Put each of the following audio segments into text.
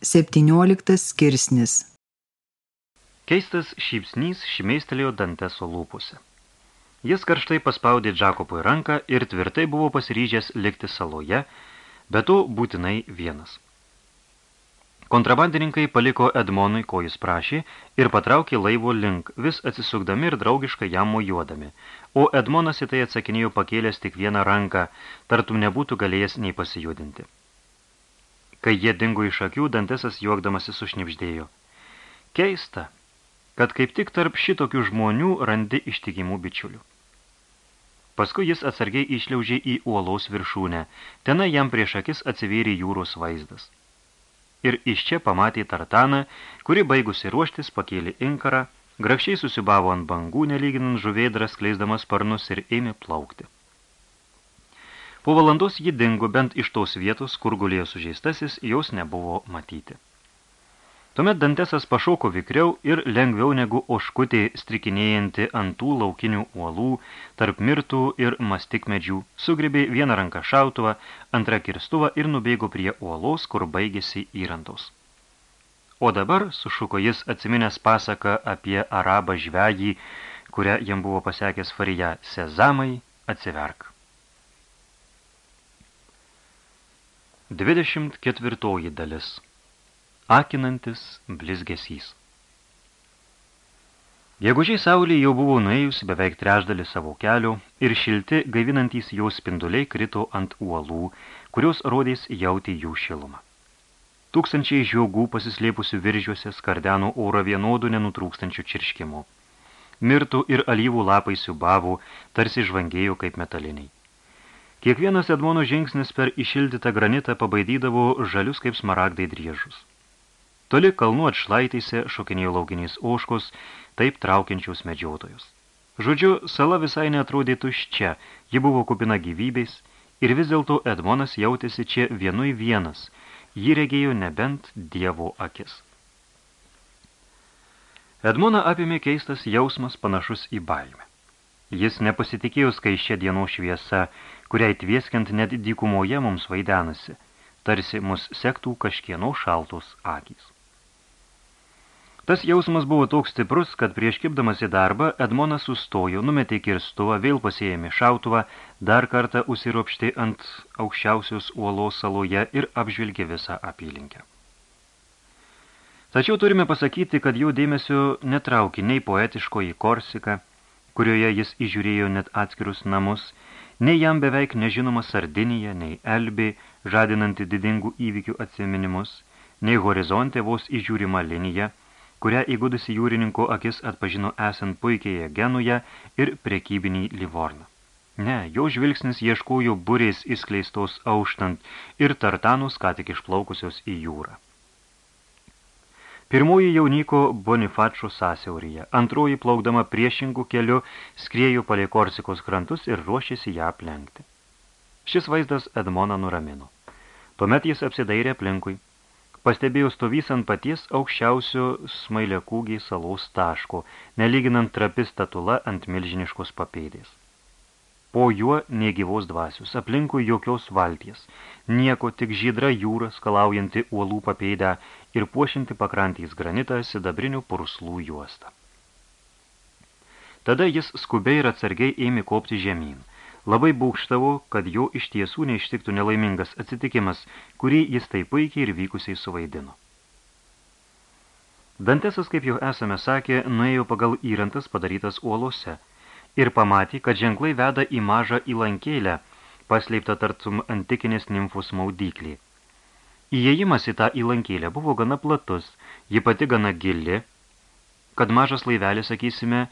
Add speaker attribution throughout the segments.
Speaker 1: 17 skirsnis
Speaker 2: Keistas šypsnys šmeistelėjo Danteso lūpose. Jis karštai paspaudė Džakopui ranką ir tvirtai buvo pasiryžęs likti saloje, bet to būtinai vienas. Kontrabandininkai paliko Edmonui, ko jis prašė, ir patraukė laivo link, vis atsisukdami ir draugiškai jam mojuodami, o Edmonas į tai atsakinėjo pakėlęs tik vieną ranką, tartum nebūtų galėjęs nei pasijudinti. Kai jie dingo iš akių, Dantesas juokdamasi sušnipždėjo. Keista, kad kaip tik tarp šitokių žmonių randi ištikimų bičiulių. Paskui jis atsargiai išliaužė į uolaus viršūnę. Tenai jam prieš akis atsivėrė jūros vaizdas. Ir iš čia pamatė tartaną, kuri baigusi ruoštis pakėlė inkarą, grakščiai susibavo ant bangų, nelyginant žuvėdras, kleisdamas sparnus ir ėmė plaukti. Po valandos ji dingo bent iš tos vietos, kur gulėjo sužeistasis, jos nebuvo matyti. Tuomet Dantesas pašoko vikriau ir lengviau negu oškutė strikinėjanti ant tų laukinių uolų, tarp mirtų ir mastikmedžių, sugribė vieną ranką šautuvą, antrą kirstuvą ir nubėgo prie uolos, kur baigėsi įrantos. O dabar, sušuko jis atsiminęs pasaką apie arabą žvejį, kurią jam buvo pasekęs farija, sezamai, atsiverk. 24 dalis. Akinantis blizgesys. Gegužiai saulė jau buvo nuėjus beveik trešdalį savo kelio ir šilti gaivinantys jau spinduliai krito ant uolų, kurios rodės jauti jų šilumą. Tūkstančiai žiogų pasislėpusių viržiuose skardeno oro vienodų nenutrūkstančių čirškimų. Mirtų ir alyvų lapai siubavo, tarsi žvangėjo kaip metaliniai. Kiekvienas Edmono žingsnis per išildytą granitą pabaidydavo žalius kaip smaragdai driežus. Toli kalnų atšlaitėse šokinėjo laukiniais oškos, taip traukiančiaus medžiotojus. Žodžiu, sala visai netrodė tuščia, ji buvo kupina gyvybės ir vis dėlto Edmonas jautėsi čia vienui vienas, jį regėjo nebent dievo akis. Edmoną apėmė keistas jausmas panašus į baimę. Jis nepasitikėjo skaiščia dienos šviesa, kuriai tvieskiant net dykumoje mums vaidenasi, tarsi mus sektų kažkieno šaltos akys. Tas jausmas buvo toks stiprus, kad prieš kipdamas į darbą Edmonas sustojo, numetė kirstuvą, vėl pasėjėmė šautuvą, dar kartą usiropšti ant aukščiausios uolos saloje ir apžvilgė visą apylinkę. Tačiau turime pasakyti, kad jų dėmesio netraukė nei poetiškoji Korsika, kurioje jis įžiūrėjo net atskirus namus, Nei jam beveik nežinoma Sardinija, nei Elbė, žadinanti didingų įvykių atsiminimus, nei horizonte vos įžiūrima linija, kurią įgudusi jūrininko akis atpažino esant puikėje Genuje ir prekybinį Livorną. Ne, jo žvilgsnis ieškojo burės įskleistos auštant ir tartanus ką tik išplaukusios į jūrą. Pirmoji jauniko Bonifačio sąsiauryje, antroji plaukdama priešingų keliu skriejo palei Korsikos krantus ir ruošėsi ją aplenkti. Šis vaizdas Edmoną nuramino. Tuomet jis apsidairė aplinkui. Pastebėjo stovys ant paties aukščiausio smailiakūgiai salos taško, nelyginant trapi statula ant milžiniškos papėdės. Po juo negyvos dvasius, aplinkui jokios valties, nieko tik žydra jūra skalaujanti uolų papeidę ir puošinti pakrantys granitą sidabrinių purslų juostą. Tada jis skubiai ir atsargiai ėmė kopti žemyn. Labai būkštavo, kad jo iš tiesų neištiktų nelaimingas atsitikimas, kurį jis taip puikiai ir vykusiai suvaidino. Dantesas, kaip jau esame sakę, nuėjo pagal įrantas padarytas uolose – ir pamatė, kad ženklai veda į mažą įlankėlę, pasleiptą tartum antikinės nimfus maudyklį. Įėjimas į tą įlankėlę buvo gana platus, ji pati gana gili, kad mažas laivelis, sakysime,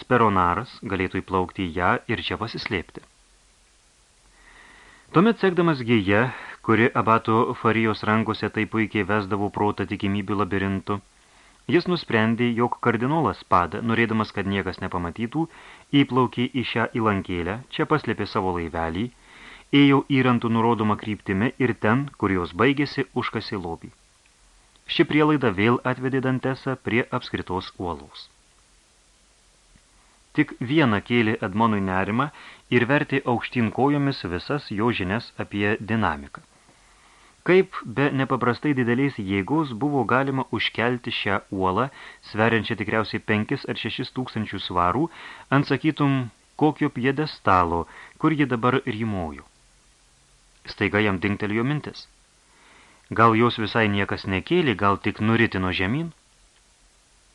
Speaker 2: speronaras galėtų įplaukti į ją ir čia pasislėpti. Tuomet sekdamas gėje, kuri abato farijos rankose taip puikiai vesdavo protą tikimybių labirintų, Jis nusprendė, jog kardinolas pada, norėdamas, kad niekas nepamatytų, įplaukė į šią įlankėlę, čia paslėpė savo laivelį, ėjo įrantų nurodomą kryptimi ir ten, kur jos baigėsi, užkasi lobį. Ši prielaida vėl atvedė Dantesą prie apskritos uolaus. Tik vieną kėlė Edmonui nerimą ir vertė aukštyn kojomis visas jo žinias apie dinamiką. Kaip be nepaprastai dideliais jėgos buvo galima užkelti šią uolą, sveriančią tikriausiai 5 ar 6 tūkstančių svarų, ant sakytum kokio piedestalo, kur ji dabar rymojo. Staiga jam dingtelėjo mintis. Gal jos visai niekas nekėlė, gal tik nuritino žemyn?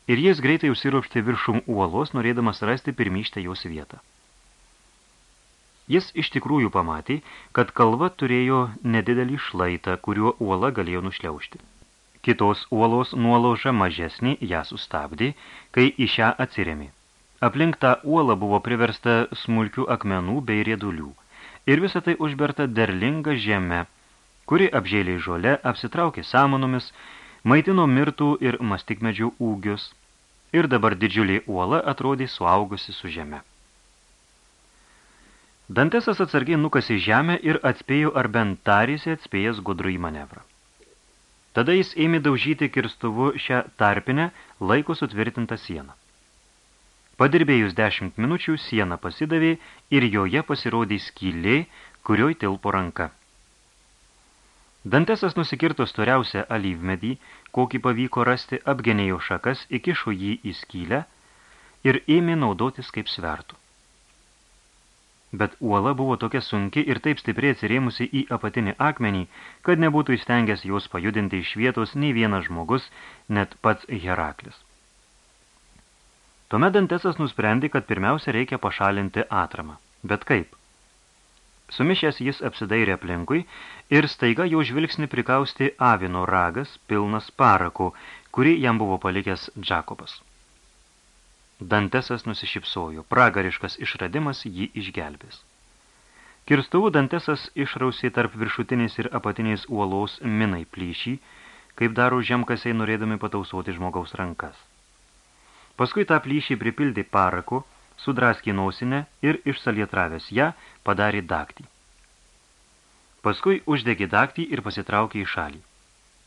Speaker 2: Ir jis greitai užsiropštė viršum uolos, norėdamas rasti pirmyštę jos vietą. Jis iš tikrųjų pamatė, kad kalva turėjo nedidelį šlaitą, kuriuo uola galėjo nušliaužti. Kitos uolos nuolauža mažesnį ją sustabdė, kai į šią atsirėmė. Aplink tą uolą buvo priversta smulkių akmenų bei riedulių. Ir visą tai užberta derlinga žeme, kuri apžėliai žole apsitraukė samonomis, maitino mirtų ir mastikmedžių ūgius. Ir dabar didžiulė uola atrodė suaugusi su žeme. Dantesas atsargiai nukasi žemę ir atspėjo ar bent tarėsi atspėjęs gudrų į manevrą. Tada jis ėmė daužyti kirstuvu šią tarpinę laiko sutvirtintą sieną. Padirbėjus dešimt minučių siena pasidavė ir joje pasirodė skylė, kurioj tilpo ranka. Dantesas nusikirto storiausią alyvmedį, kokį pavyko rasti, apgenėjo šakas, įkišo jį į skylę ir ėmė naudotis kaip svertų bet uola buvo tokia sunki ir taip stipriai atsirėmusi į apatinį akmenį, kad nebūtų įstengęs jos pajudinti iš vietos nei vienas žmogus, net pats Heraklis. Tuomet Dantesas nusprendė, kad pirmiausia reikia pašalinti atramą. Bet kaip? Sumišęs jis apsidairė aplinkui ir staiga jau žvilgsnį prikausti avino ragas pilnas parakų, kurį jam buvo palikęs Džakobas. Dantesas nusišypsojo, pragariškas išradimas jį išgelbės. Kirstuvų Dantesas išrausė tarp viršutinės ir apatinės uolos minai plyšį, kaip daro žemkasiai norėdami patausoti žmogaus rankas. Paskui tą plyšį pripildė paraku, sudraskė nausinę ir išsalietravęs ją padarė daktį. Paskui uždegė daktį ir pasitraukė į šalį.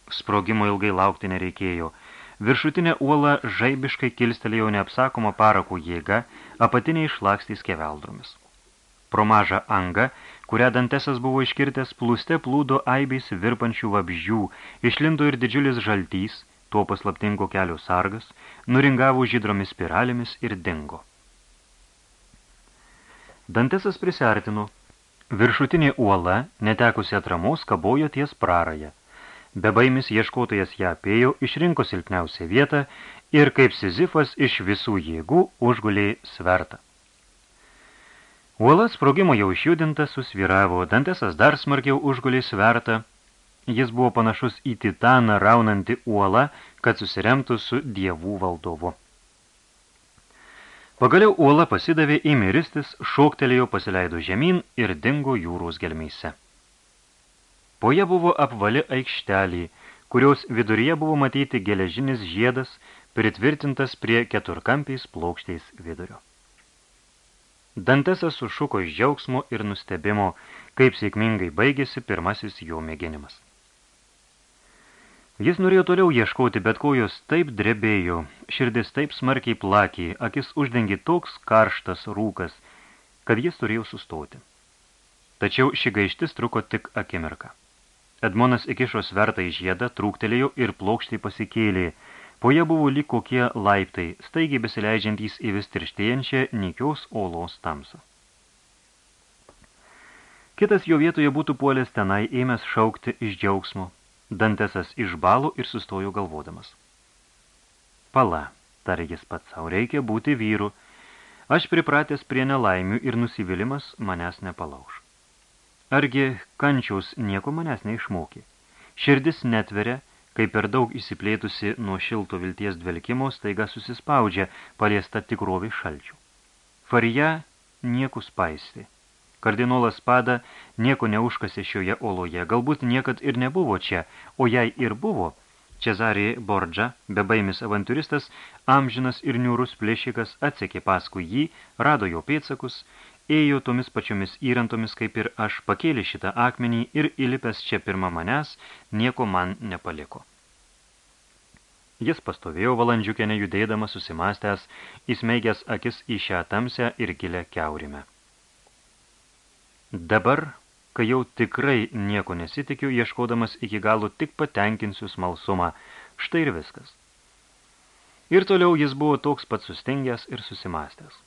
Speaker 2: Sprogimo ilgai laukti nereikėjo – Viršutinė uola žaibiškai kilstelėjo neapsakoma parakų jėga, apatiniai išlakstys keveldromis. Pro mažą angą, kurią Dantesas buvo iškirtęs, plūste plūdo aibiais virpančių vabžių, išlindo ir didžiulis žaltys, tuo paslaptingo kelio sargas, nuringavo žydromis spiralėmis ir dingo. Dantesas prisartino. Viršutinė uola, netekusi atramos, kabojo ties praraja. Bebaimis ieškotojas ją apėjo, išrinko silpniausią vietą ir kaip Sizifas iš visų jėgų užgulė svertą. Uolas sprogimo jau išjudintas susviravo, Dantesas dar smarkiau užgulė svertą. Jis buvo panašus į titaną raunantį uolą, kad susiremtų su dievų valdovu. Pagaliau uola pasidavė į miristis, šoktelėjo, pasileido žemyn ir dingo jūros gelmeise. Po ją buvo apvali aikštelį, kurios viduryje buvo matyti geležinis žiedas, pritvirtintas prie keturkampiais plokščiais vidurio. Dantesas sušuko iš džiaugsmo ir nustebimo, kaip sėkmingai baigėsi pirmasis jo mėginimas. Jis norėjo toliau ieškoti, bet kojos taip drebėjo, širdis taip smarkiai plakė, akis uždengė toks karštas rūkas, kad jis turėjo sustoti. Tačiau ši gaištis truko tik akimirką. Edmonas įkišo svertą į žiedą, trūktelėjo ir plokštai pasikėlė. Po ją buvo lyg kokie laiptai, staigiai besileidžiantys į vis tirštėjančią nykiaus olos tamsą. Kitas jo vietoje būtų puolęs tenai ėmęs šaukti iš džiaugsmo. Dantesas išbalo ir sustojo galvodamas. Pala, tarė jis pats savo, reikia būti vyru. Aš pripratęs prie nelaimių ir nusivylimas manęs nepalauž. Argi kančiaus nieko manęs neišmokė. Širdis netveria, kai per daug įsiplėtusi nuo šilto vilties dvelkimo staiga susispaudžia paliesta tikrovai šalčių. Farija niekus paisti. Kardinolas Pada nieko neužkasė šioje oloje, galbūt niekad ir nebuvo čia, o jei ir buvo, Cezarė Bordža, bebaimis avanturistas, amžinas ir niūrus plėšikas atsekė paskui jį, rado jo pėtsakus ėjo tomis pačiomis įrantomis kaip ir aš, pakėlė šitą akmenį ir įlipęs čia pirma manęs, nieko man nepaliko. Jis pastovėjo valandžiukę nejudėdamas susimastęs, įsmeigęs akis į šią tamsę ir gilę keurimę. Dabar, kai jau tikrai nieko nesitikiu, ieškodamas iki galo tik patenkinsiu smalsumą. Štai ir viskas. Ir toliau jis buvo toks pat sustingęs ir susimastęs.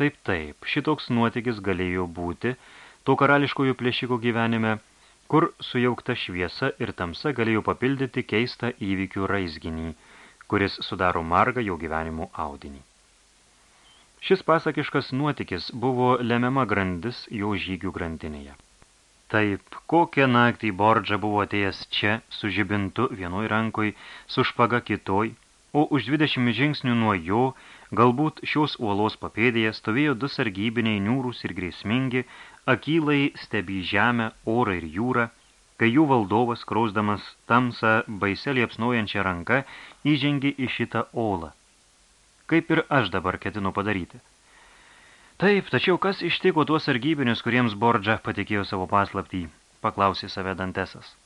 Speaker 2: Taip, taip, šitoks nuotykis galėjo būti to karališkojų plėšiko gyvenime, kur sujaukta šviesa ir tamsa galėjo papildyti keistą įvykių raizginį, kuris sudaro margą jo gyvenimo audinį. Šis pasakiškas nuotykis buvo lemiama grandis jo žygių grandinėje. Taip, kokią naktį Bordža buvo atėjęs čia su žibintu vienoj rankoj, su špaga kitoj, o už 20 žingsnių nuo jo, galbūt šios uolos papėdėje, stovėjo du sargybiniai niūrūs ir grėsmingi, akylai stebį žemę, orą ir jūrą, kai jų valdovas, krausdamas tamsą baiselį apsnojančią ranką, įžengė į šitą olą. Kaip ir aš dabar ketinu padaryti. Taip, tačiau kas ištiko tuos sargybinius, kuriems Bordža patikėjo savo paslaptį, paklausė save Dantesas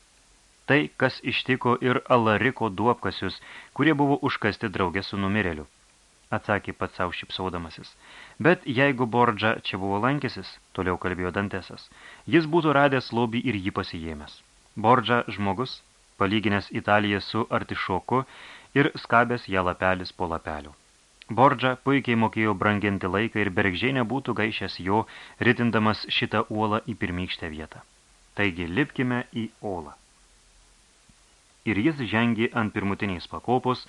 Speaker 2: tai, kas ištiko ir Alariko duopkasius, kurie buvo užkasti draugė su numirėliu. Atsakė pats savo šipsaudamasis. Bet jeigu Bordža čia buvo lankęsis, toliau kalbėjo Dantesas, jis būtų radęs lobį ir jį pasijėmęs. Bordža žmogus, palyginęs Italiją su artišoku ir skabęs ją lapelis po lapelių. Bordža puikiai mokėjo branginti laiką ir bergžiai nebūtų gaišęs jo, ritindamas šitą uolą į pirmykštę vietą. Taigi lipkime į olą ir jis žengė ant pirmutiniais pakopos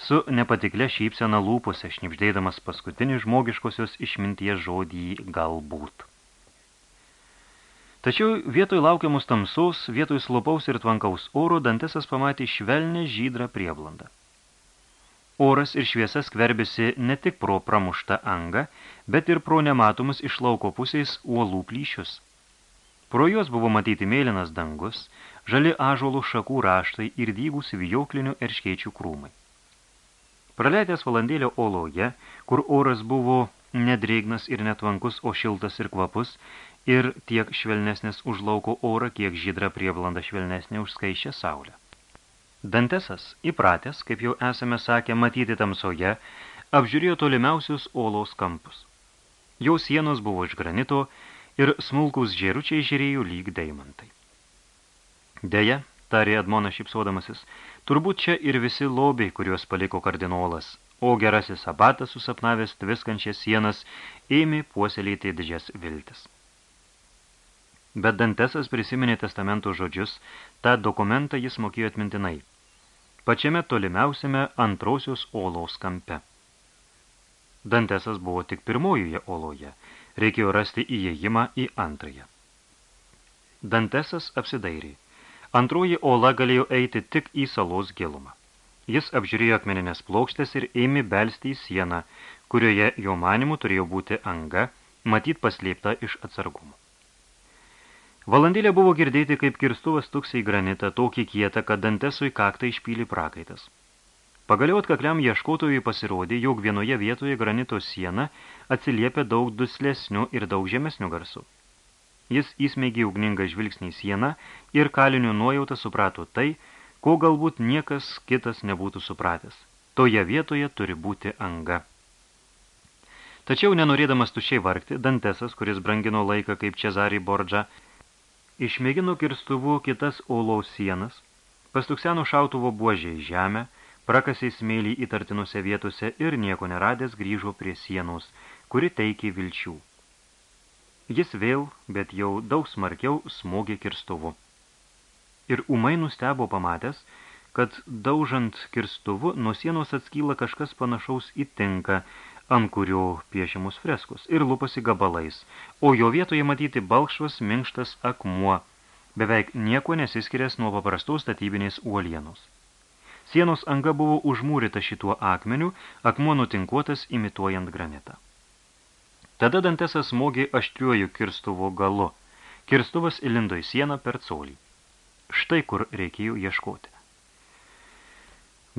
Speaker 2: su nepatikle šypsena lūpose, šnipždėdamas paskutinį žmogiškosios išminties žodį galbūt. Tačiau vietoj laukiamus tamsos, vietoj slopaus ir tvankaus oro, Dantesas pamatė švelnę žydrą prieblandą. Oras ir šviesa skverbėsi ne tik pro pramuštą angą, bet ir pro nematomus iš lauko pusės uolų plyšius. Pro juos buvo matyti mėlynas dangus, žali ažolų šakų raštai ir dygūs vijoklinių erškėčių krūmai. Praleidęs valandėlio oloje, kur oras buvo nedrėgnas ir netvankus, o šiltas ir kvapus, ir tiek švelnesnis už lauko orą, kiek žydra prieblanda švelnesnė už skaičią saulę. Dantesas, įpratęs, kaip jau esame sakę, matyti tamsoje, apžiūrėjo tolimiausius olos kampus. Jau sienos buvo iš granito ir smulkus žėručiai žiūrėjo lyg deimantai. Deja, tarė Edmonas šipsuodamasis, turbūt čia ir visi lobiai, kuriuos paliko kardinolas, o gerasis abatas susapnavęs tviskančias sienas ėmė puoselėti didžias viltis. Bet Dantesas prisiminė testamento žodžius, tą dokumentą jis mokėjo atmintinai. Pačiame tolimiausiame antrosios olos kampe. Dantesas buvo tik pirmojoje oloje, reikėjo rasti įėjimą į antrąją. Dantesas apsidairė. Antroji ola galėjo eiti tik į salos gilumą. Jis apžiūrėjo akmeninės plokštės ir ėmė belsti į sieną, kurioje jo manimų turėjo būti anga, matyt paslėpta iš atsargumų. Valandėlė buvo girdėti, kaip kirstuvas tuksiai granitą, tokį kietą, kad dantesui kaktą išpylė prakaitas. Pagaliau atkakliam ieškotojui pasirodė, jog vienoje vietoje granito siena atsiliepia daug duslesnių ir daug žemesnių garsų. Jis įsmeigė ugningą žvilgsnį į sieną ir kalinių nuojautą suprato tai, ko galbūt niekas kitas nebūtų supratęs. Toje vietoje turi būti anga. Tačiau nenorėdamas tušiai vargti, Dantesas, kuris brangino laiką kaip Čezarį Bordžą, išmėgino kirstuvu kitas olaus sienas, pastukseno šautuvo buožė į žemę, prakasiai smėlį įtartinuose vietose ir nieko neradęs grįžo prie sienos, kuri teikė vilčių. Jis vėl, bet jau daug smarkiau, smogė kirstuvu. Ir umai nustebo pamatęs, kad daužant kirstuvu nuo sienos atskyla kažkas panašaus į tinką, ant kurio piešiamus freskus ir lupasi gabalais, o jo vietoje matyti balkšvas minkštas akmuo, beveik nieko nesiskirias nuo paprastos statybinės uolienos. Sienos anga buvo užmūrita šituo akmeniu, akmuo nutinkuotas imituojant granitą. Tada Dantesas smogė aštriuoju kirstuvo galu. Kirstuvas įlindo į sieną per colį. Štai kur reikėjo ieškoti.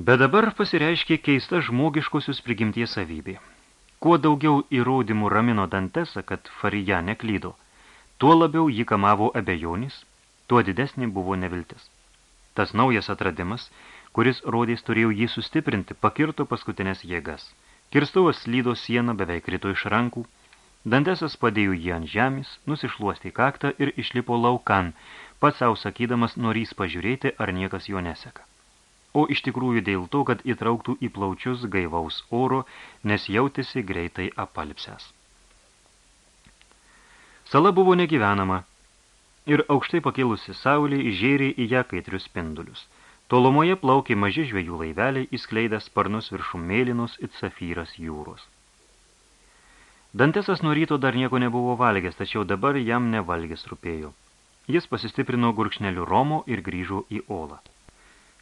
Speaker 2: Bet dabar pasireiškė keista žmogiškosius prigimties savybė. Kuo daugiau įrodymų ramino Dantesą, kad Farija neklydo, tuo labiau jį kamavo abejonis, tuo didesnė buvo neviltis. Tas naujas atradimas, kuris rodės turėjo jį sustiprinti, pakirto paskutinės jėgas. Kirstuvas slydo sieną beveik krito iš rankų, Dantesas padėjo jį ant žemės, nusišluostė kaktą ir išlipo laukan, pats savo sakydamas norys pažiūrėti, ar niekas jo neseka. O iš tikrųjų dėl to, kad įtrauktų į plaučius gaivaus oro, nes jautėsi greitai apalpsęs. Sala buvo negyvenama ir aukštai pakėlusi saulė įžėrė į ją kaitrius spindulius. Tolumoje plaukė maži žvejų laiveliai, įskleidę sparnus viršum mėlynos it safyras jūros. Dantesas nuo ryto dar nieko nebuvo valgęs, tačiau dabar jam nevalgęs rūpėjo. Jis pasistiprino gurkšnelių romo ir grįžo į olą.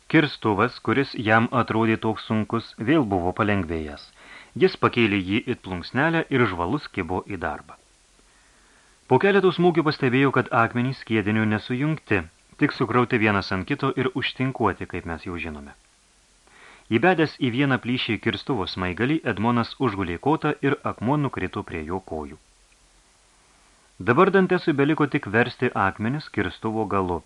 Speaker 2: Kirstuvas, kuris jam atrodė toks sunkus, vėl buvo palengvėjęs. Jis pakėlė jį it plunksnelę ir žvalus kibo į darbą. Po keletų smūgių pastebėjau, kad akmenys skiedinių nesujungti, tik sukrauti vienas ant kito ir užtinkuoti, kaip mes jau žinome. Įbedęs į vieną plyšį kirstuvo smaigalį, Edmonas užgulė kotą ir akmuo nukrito prie jo kojų. Dabar Dantesui beliko tik versti akmenis kirstuvo galu.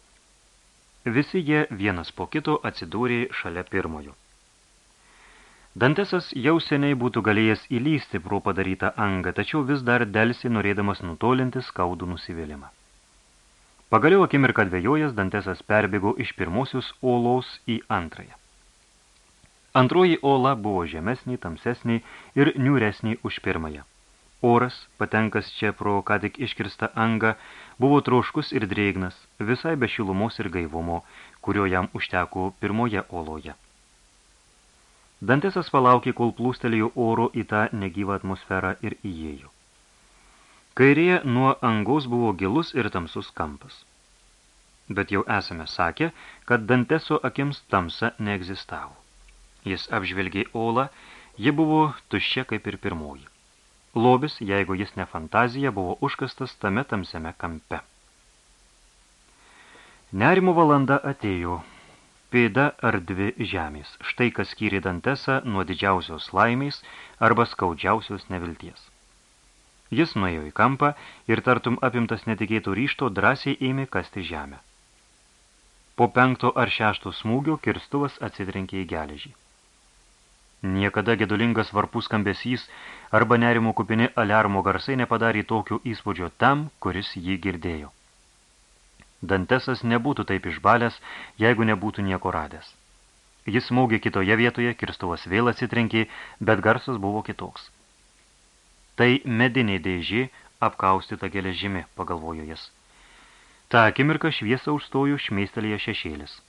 Speaker 2: Visi jie vienas po kito atsidūrė šalia pirmojo. Dantesas jau seniai būtų galėjęs įlysti pro padarytą angą, tačiau vis dar delsi norėdamas nutolinti skaudų nusivylimą. Pagaliau akimirką dvėjojas Dantesas perbėgo iš pirmosios olos į antrąją. Antroji ola buvo žemesnė, tamsesnė ir niūresnė už pirmąją. Oras, patenkas čia pro ką tik iškirstą angą, buvo troškus ir drėgnas, visai be šilumos ir gaivumo, kurio jam užteko pirmoje oloje. Dantesas palaukė, kol plūstelėjo oro į tą negyvą atmosferą ir įėjo. Kairėje nuo angos buvo gilus ir tamsus kampas. Bet jau esame sakę, kad Danteso akims tamsa neegzistavo. Jis apžvelgė olą, ji buvo tuščia kaip ir pirmoji. Lobis, jeigu jis ne fantazija, buvo užkastas tame tamsiame kampe. Nerimo valanda atėjo. Pėda ar dvi žemės. Štai kas skyrė Dantesą nuo didžiausios laimės arba skaudžiausios nevilties. Jis nuėjo į kampą ir tartum apimtas netikėtų ryšto drąsiai ėmė kasti žemę. Po penkto ar šešto smūgio kirstuvas atsitrenkė į geležį. Niekada gedulingas varpų skambesys arba nerimo kupini aliarmo garsai nepadarė tokio įspūdžio tam, kuris jį girdėjo. Dantesas nebūtų taip išbalęs, jeigu nebūtų nieko radęs. Jis smūgė kitoje vietoje, kirstuvas vėl atsitrenkė, bet garsas buvo kitoks. Tai medinė dėžė apkaustyta geležimi, pagalvojo jis. Ta akimirka šviesą užstojo šmeistelėje šešėlis.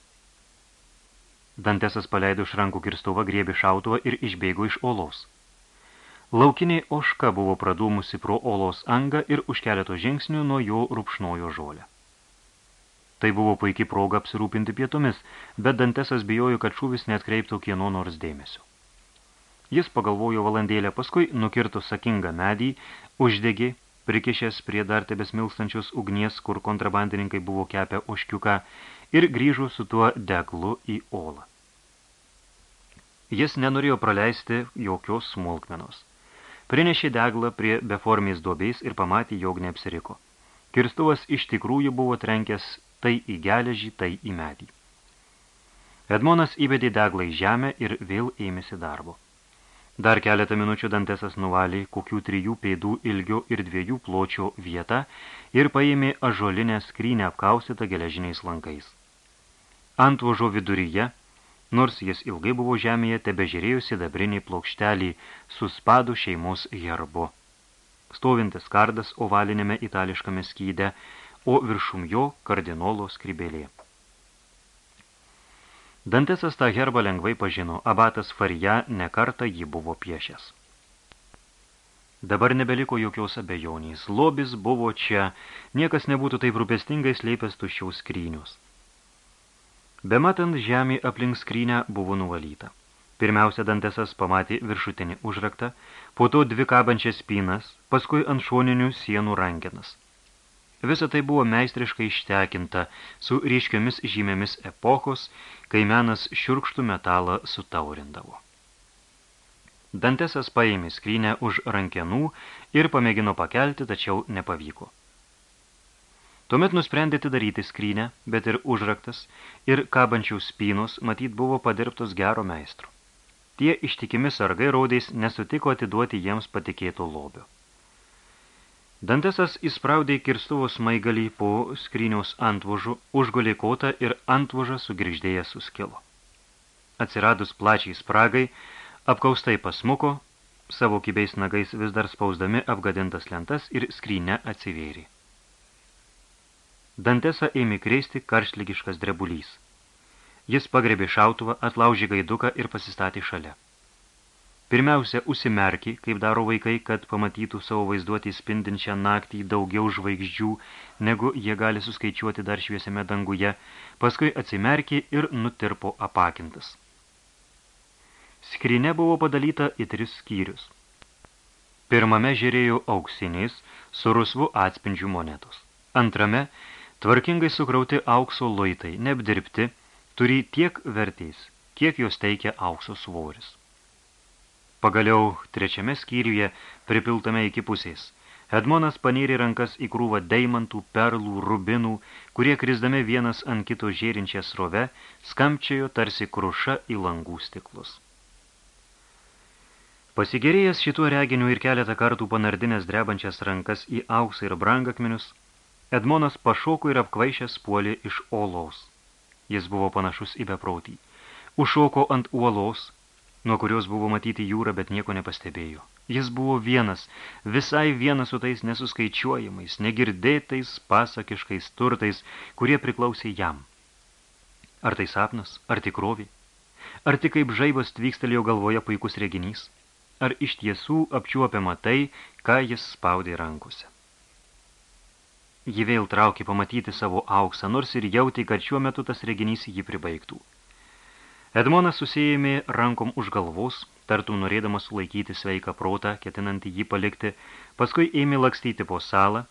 Speaker 2: Dantesas paleido iš rankų kirstuvą, grėbė šautuvą ir išbėgo iš olos. Laukiniai oška buvo pradūmusi pro olos angą ir už keleto žingsnių nuo jo rupšnojo žolę. Tai buvo puikiai proga apsirūpinti pietomis, bet Dantesas bijojo, kad šūvis neatkreiptų kieno nors dėmesio. Jis pagalvojo valandėlę, paskui nukirto sakingą medį, uždegė, prikišęs prie dar tebes milstančios ugnies, kur kontrabandininkai buvo kepę oškiuką, ir grįžo su tuo deglu į olą. Jis nenorėjo praleisti jokios smulkmenos. Prinešė deglą prie beformės duobės ir pamatė, jog neapsiriko. Kirstuvas iš tikrųjų buvo trenkęs tai į geležį, tai į medį. Edmonas įvedė deglą į žemę ir vėl ėmėsi darbo. Dar keletą minučių Dantesas nuvalė kokių trijų pėdų ilgio ir dviejų pločio vietą ir paėmė ažolinę skrynę apkaustytą geležiniais lankais. Ant vožo viduryje, nors jis ilgai buvo žemėje, tebe žiūrėjo sidabrinį plokštelį su spadų šeimos herbu. Stovintis kardas ovalinėme itališkame skyde, o viršum jo kardinolo skrybėlė. Dantesas tą herbą lengvai pažino, abatas Farija nekartą jį buvo piešęs. Dabar nebeliko jokios abejonės. Lobis buvo čia, niekas nebūtų taip rūpestingai slėpęs tuščiaus skrynius. Bematant žemė aplink skrynę buvo nuvalyta. Pirmiausia, Dantesas pamatė viršutinį užraktą, po to dvi kabančias spynas, paskui ant šoninių sienų rankenas. Visa tai buvo meistriškai ištekinta su ryškiomis žymėmis epochos, kai menas šiurkštų metalą sutaurindavo. Dantesas paėmė skrynę už rankenų ir pamėgino pakelti, tačiau nepavyko. Tuomet nusprendė atidaryti skrynę, bet ir užraktas, ir kabančių spynos, matyt, buvo padirbtos gero meistro. Tie ištikimi sargai raudės nesutiko atiduoti jiems patikėto lobio. Dantesas įspraudė kirstuvo smaigalį po skryniaus antvožų, užgulė kotą ir antvožą sugrįždėjęs suskilo. Atsiradus plačiai spragai, apkaustai pasmuko, savo kibiais nagais vis dar spausdami apgadintas lentas ir skrynę atsivėrė. Dantesą ėmė kreisti karštlygiškas drebulys. Jis pagrebė šautuvą, atlaužė gaiduką ir pasistatė šalia. Pirmiausia, užsimerkė, kaip daro vaikai, kad pamatytų savo vaizduotį spindinčią naktį daugiau žvaigždžių, negu jie gali suskaičiuoti dar šviesiame danguje, paskui atsimerkė ir nutirpo apakintas. Skrinė buvo padalyta į tris skyrius. Pirmame žiūrėjo auksiniais su rusvu atspindžių monetos. Antrame Tvarkingai sukrauti aukso luitai, neapdirbti, turi tiek vertės, kiek jos teikia aukso svoris. Pagaliau trečiame skyriuje, pripiltame iki pusės, Edmonas panėrė rankas į krūvą deimantų, perlų, rubinų, kurie krisdami vienas ant kito žėrinčią srove, skamčiojo tarsi kruša į langų stiklus. Pasigerėjęs šituo reginiu ir keletą kartų panardinės drebančias rankas į auksą ir brangakmenius, Edmonas pašoko ir apkvaišęs puolė iš olaus. Jis buvo panašus į beprotį. Užšoko ant uolos, nuo kurios buvo matyti jūra, bet nieko nepastebėjo. Jis buvo vienas, visai vienas su tais nesuskaičiuojamais, negirdėtais, pasakiškais turtais, kurie priklausė jam. Ar tai sapnas, ar tikrovė? Ar tik kaip žaibas tvykstelėjo galvoje puikus reginys? Ar iš tiesų apčiuopiama tai, ką jis spaudė rankose? Ji vėl traukė pamatyti savo auksą, nors ir jautė, kad šiuo metu tas reginys jį pribaigtų. Edmonas susijėmė rankom už galvos, tartum norėdamas sulaikyti sveiką protą, ketinantį jį palikti, paskui ėmė lakstyti po salą,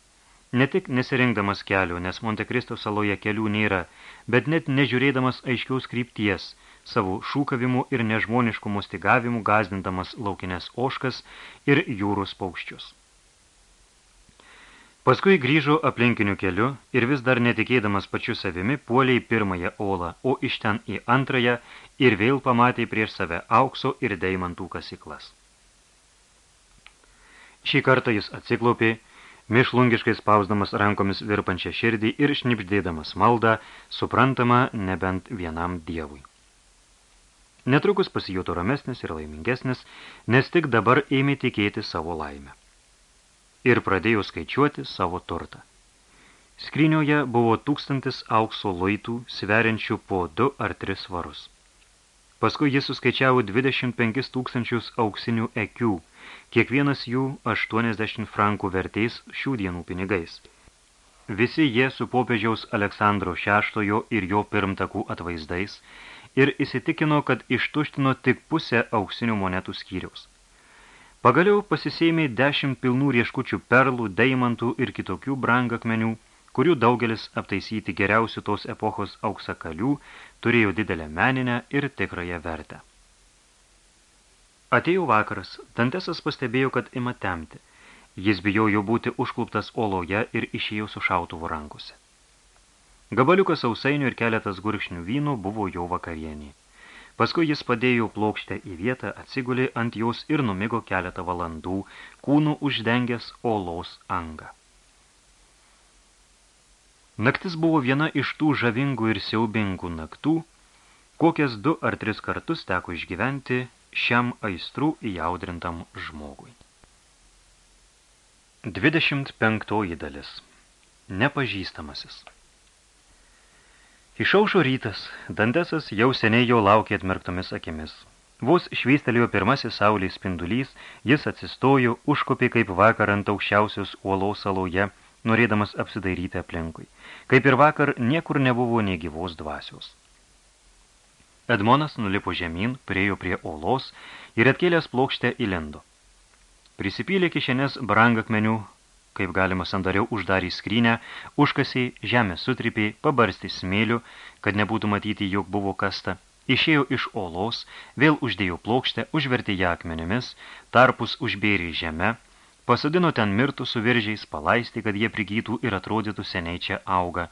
Speaker 2: ne tik nesirinkdamas kelio, nes Montekristo saloje kelių nėra, bet net nežiūrėdamas aiškiaus krypties, savo šūkavimu ir nežmonišku mostigavimu gazdindamas laukinės oškas ir jūros paukščius. Paskui grįžo aplinkiniu keliu ir vis dar netikėdamas pačiu savimi puoliai pirmąją olą, o iš ten į antrąją ir vėl pamatė prieš save aukso ir deimantų kasiklas. Šį kartą jis atsiklaupė, mišlungiškai spausdamas rankomis virpančią širdį ir šnipždėdamas maldą, suprantama nebent vienam dievui. Netrukus pasijuto ramesnis ir laimingesnis, nes tik dabar ėmė tikėti savo laimę ir pradėjo skaičiuoti savo turtą. Skrynioje buvo tūkstantis aukso luitų, sveriančių po du ar tris svarus. Paskui jis suskaičiavo 25 tūkstančius auksinių ekių, kiekvienas jų 80 frankų vertės šių dienų pinigais. Visi jie su popiežiaus Aleksandro VI ir jo pirmtakų atvaizdais ir įsitikino, kad ištuštino tik pusę auksinių monetų skyriaus. Pagaliau pasisėmė dešimt pilnų rieškučių perlų, deimantų ir kitokių brangakmenių, kurių daugelis aptaisyti geriausių tos epochos auksakalių turėjo didelę meninę ir tikrąją vertę. Atėjo vakaras, Dantesas pastebėjo, kad ima temti. Jis bijojo būti užkluptas oloje ir išėjo su šautuvu rankose. Gabaliukas sausainių ir keletas gurkšnių vynų buvo jo vakarienė. Paskui jis padėjo plokštę į vietą, atsigulė ant jos ir numigo keletą valandų, kūnų uždengęs olos angą. Naktis buvo viena iš tų žavingų ir siaubingų naktų, kokias du ar tris kartus teko išgyventi šiam aistrų įjaudrintam žmogui. 25 dalis. Nepažįstamasis. Išaušo rytas, Dantesas jau seniai jo laukė atmerktomis akimis. Vos švystelėjo pirmasis saulės spindulys, jis atsistojo, užkopė kaip vakar ant aukščiausios uolos saloje, norėdamas apsidairyti aplinkui. Kaip ir vakar, niekur nebuvo nei gyvos dvasios. Edmonas nulipo žemyn, priejo prie uolos ir atkėlęs plokštę įlendo. Prisipylė kišenės brangakmenių, kaip galima sandariau uždarė skrynę, užkasiai, žemę sutripė, pabarstė smėliu, kad nebūtų matyti, jog buvo kasta, išėjo iš olos, vėl uždėjo plokštę, užvertė ją akmenimis, tarpus užbėrė žemę, pasadino ten mirtų su viržiais, palaisti, kad jie prigytų ir atrodytų seniai čia auga,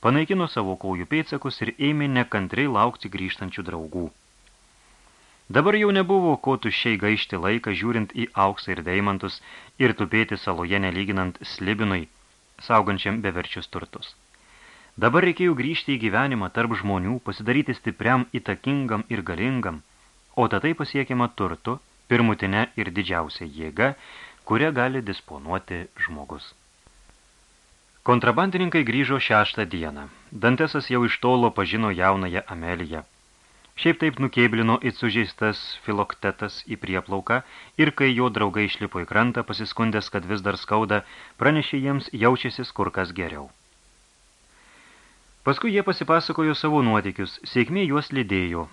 Speaker 2: panaikino savo kojų pėtsakus ir ėmė nekantrai laukti grįžtančių draugų. Dabar jau nebuvo ko tuščiai gaišti laiką, žiūrint į auksą ir deimantus ir tupėti saloje nelyginant slibinui, saugančiam beverčius turtus. Dabar reikėjo grįžti į gyvenimą tarp žmonių, pasidaryti stipriam, įtakingam ir galingam, o tatai pasiekiama turtu, pirmutinė ir didžiausia jėga, kuria gali disponuoti žmogus. Kontrabandininkai grįžo šeštą dieną. Dantesas jau iš tolo pažino jaunąją Ameliją. Šiaip taip nukėblino it sužeistas filoktetas į prieplauką ir kai jo draugai išlipo į krantą, pasiskundęs, kad vis dar skauda, pranešė jiems jaučiasi kur kas geriau. Paskui jie pasipasakojo savo nuotykius, sėkmė juos lydėjo.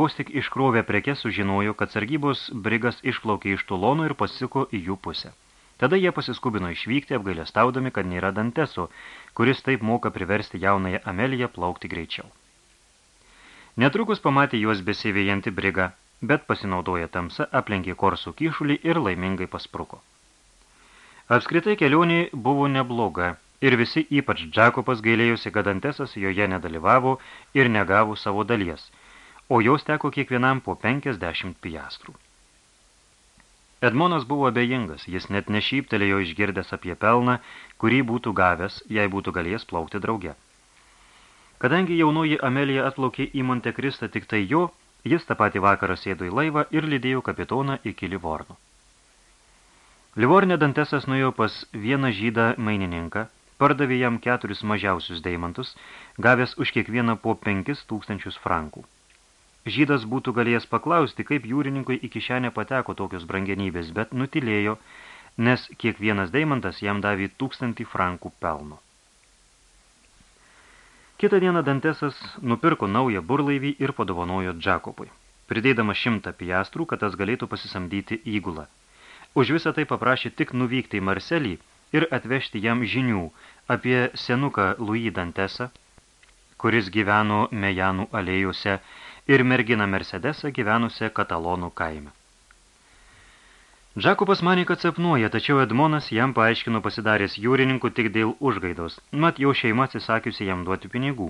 Speaker 2: Vos tik iškrovė prekes sužinojo, kad sargybos brigas išplaukė iš Tulono ir pasisuko į jų pusę. Tada jie pasiskubino išvykti, apgailestaudami, kad nėra Danteso, kuris taip moka priversti jaunąją Ameliją plaukti greičiau. Netrukus pamatė juos besivėjantį brigą, bet pasinaudoję tamsa, aplenkė korsų kyšulį ir laimingai paspruko. Apskritai kelionė buvo nebloga ir visi ypač Džakopas gailėjusi, kad Dantesas joje nedalyvavo ir negavo savo dalies, o jos teko kiekvienam po 50 piastrų. Edmonas buvo abejingas, jis net nešyptelėjo išgirdęs apie pelną, kurį būtų gavęs, jei būtų galėjęs plaukti drauge. Kadangi jaunoji Amelija atplaukė į Montekristą tik tai jo, jis tą patį vakarą sėdo į laivą ir lydėjo kapitoną iki Livorno. Livorne Dantesas nuėjo pas vieną žydą mainininką, pardavė jam keturis mažiausius deimantus, gavęs už kiekvieną po penkis tūkstančius frankų. Žydas būtų galėjęs paklausti, kaip jūrininkui į kišenę pateko tokios brangenybės, bet nutilėjo, nes kiekvienas deimantas jam davė tūkstantį frankų pelno. Kitą dieną Dantesas nupirko naują burlaivį ir padovanojo Džakopui, pridėdama šimtą piastrų, kad tas galėtų pasisamdyti įgulą. Už visą tai paprašė tik nuvykti į Marselį ir atvežti jam žinių apie senuką Louis Dantesą, kuris gyveno Mejanų alėjose ir merginą Mercedesą gyvenusią Katalonų kaime. Džakubas manė, kad sapnuoja, tačiau Edmonas jam paaiškino pasidaręs jūrininku tik dėl užgaidos, mat jau šeima atsisakiusi jam duoti pinigų.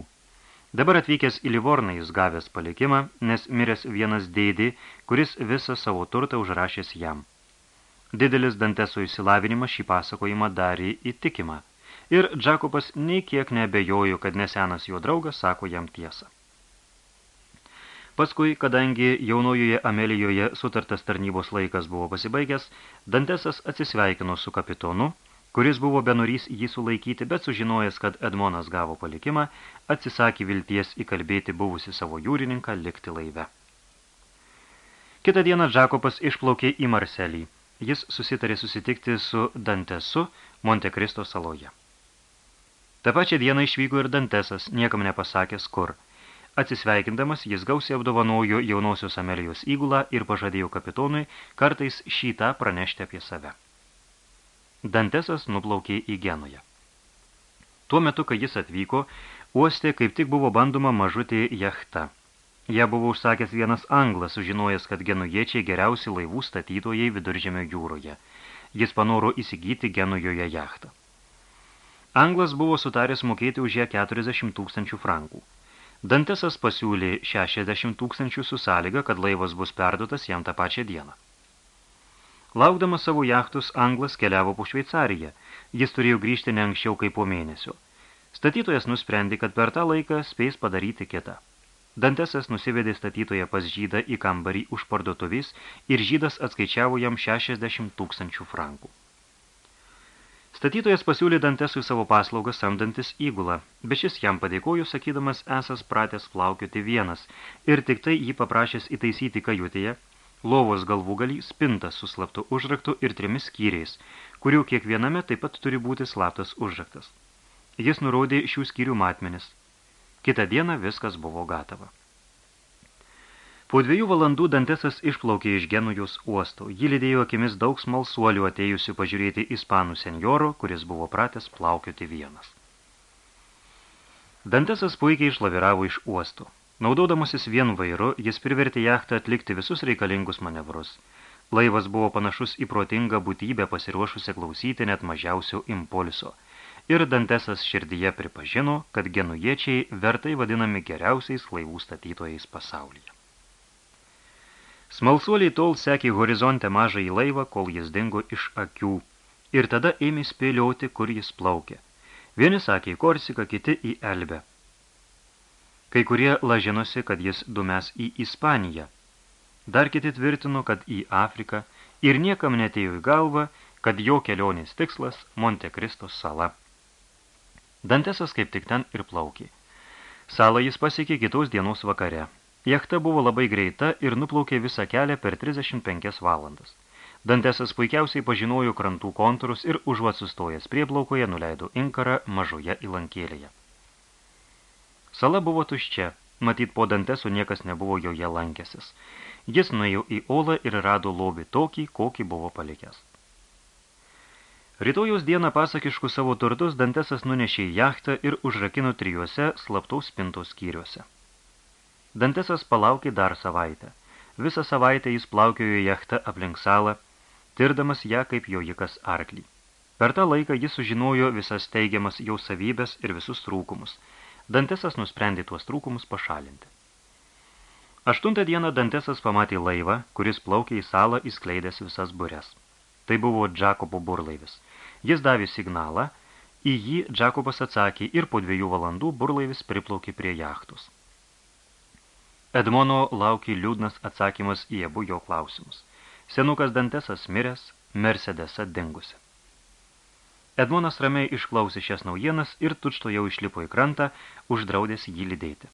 Speaker 2: Dabar atvykęs į Livorną jis gavęs palikimą, nes miręs vienas dėdį, kuris visą savo turtą užrašęs jam. Didelis Danteso įsilavinimas šį pasakojimą darė įtikimą, ir Džakubas nei kiek nebejojo, kad nesenas jo draugas sako jam tiesą. Paskui, kadangi jaunojoje Amelijoje sutartas tarnybos laikas buvo pasibaigęs, Dantesas atsisveikino su kapitonu, kuris buvo benorys jį sulaikyti, bet sužinojęs, kad Edmonas gavo palikimą, atsisakė vilties įkalbėti buvusi savo jūrininką likti laive. Kitą dieną Džakopas išplaukė į Marselį. Jis susitarė susitikti su Dantesu Montekristo saloje. Ta pačią dieną išvyko ir Dantesas, niekam nepasakęs kur – Atsisveikindamas, jis gausiai apdovanojo jaunosios Amelijos įgulą ir pažadėjo kapitonui kartais šitą pranešti apie save. Dantesas nuplaukė į Genoje. Tuo metu, kai jis atvyko, uostė kaip tik buvo bandoma mažutė jachta. Ja buvo užsakęs vienas anglas, sužinojęs, kad genujiečiai geriausi laivų statytojai viduržėmio jūroje. Jis panoro įsigyti Genujoje jachtą. Anglas buvo sutaręs mokėti už ją 40 tūkstančių frankų. Dantesas pasiūlė 60 tūkstančių su sąlyga, kad laivas bus perduotas jam tą pačią dieną. Laukdamas savo jachtus, Anglas keliavo po Šveicariją. Jis turėjo grįžti ne anksčiau kaip po mėnesio. Statytojas nusprendė, kad per tą laiką spės padaryti kitą. Dantesas nusivedė statytoje pas žydą į kambarį už parduotuvis ir žydas atskaičiavo jam 60 tūkstančių frankų. Statytojas pasiūlė Dantesui savo paslaugą samdantis įgulą, bet šis jam padėkojo, sakydamas esas pratęs plaukioti vienas, ir tik tai jį paprašęs įtaisyti kajutėje, lovos galvūgalį, spintą su slaptu užraktu ir trimis skyriais, kurių kiekviename taip pat turi būti slaptas užraktas. Jis nurodė šių skyrių matmenis. Kitą dieną viskas buvo gatava. Po dviejų valandų Dantesas išplaukė iš Genujos uosto. Jį lydėjo akimis daug smalsuolių atėjusių pažiūrėti ispanų senjoro, kuris buvo pratęs plaukioti vienas. Dantesas puikiai išlaviravo iš uosto. Naudodamasis vienu vairu, jis privertė jachtą atlikti visus reikalingus manevrus. Laivas buvo panašus į protingą būtybę pasiruošusią klausyti net mažiausio impulso. Ir Dantesas širdyje pripažino, kad genujiečiai vertai vadinami geriausiais laivų statytojais pasaulyje. Smalsuoliai tol sekė horizonte mažą į laivą, kol jis dingo iš akių. Ir tada ėmė spėlioti, kur jis plaukė. Vieni sakė į Korsiką, kiti į Elbę. Kai kurie lažinosi, kad jis dumes į Ispaniją. Dar kiti tvirtino, kad į Afriką ir niekam netėjo į galvą, kad jo kelionės tikslas Monte Kristo sala. Dantesas kaip tik ten ir plaukė. Salą jis pasiekė kitos dienos vakare. Jachta buvo labai greita ir nuplaukė visą kelią per 35 valandas. Dantesas puikiausiai pažinojo krantų kontūrus ir užuot sustojęs prieplaukoje nuleido inkarą mažoje įlankėlėje. Sala buvo tuščia, matyt po Dantesu niekas nebuvo joje lankęsis. Jis nuėjo į olą ir rado lobį tokį, kokį buvo palikęs. Rytojaus dieną pasakiškų savo turtus Dantesas nunešė į jachtą ir užrakino trijuose slaptaus spintos skyriuose. Dantesas palaukė dar savaitę. Visą savaitę jis plaukiojo jachtą aplink salą, tirdamas ją kaip jojikas arklį. Per tą laiką jis sužinojo visas teigiamas jau savybės ir visus trūkumus. Dantesas nusprendė tuos trūkumus pašalinti. Aštuntą dieną Dantesas pamatė laivą, kuris plaukė į salą įskleidęs visas burės. Tai buvo Džakobo burlaivis. Jis davė signalą, į jį Džakobas atsakė ir po dviejų valandų burlaivis priplaukė prie jachtos. Edmono laukė liūdnas atsakymas į abu jo klausimus. Senukas Dantesas miręs, Mercedesa dingusi. Edmonas ramiai išklausė šias naujienas ir tučto jau išlipo į krantą, uždraudęs jį lydėti.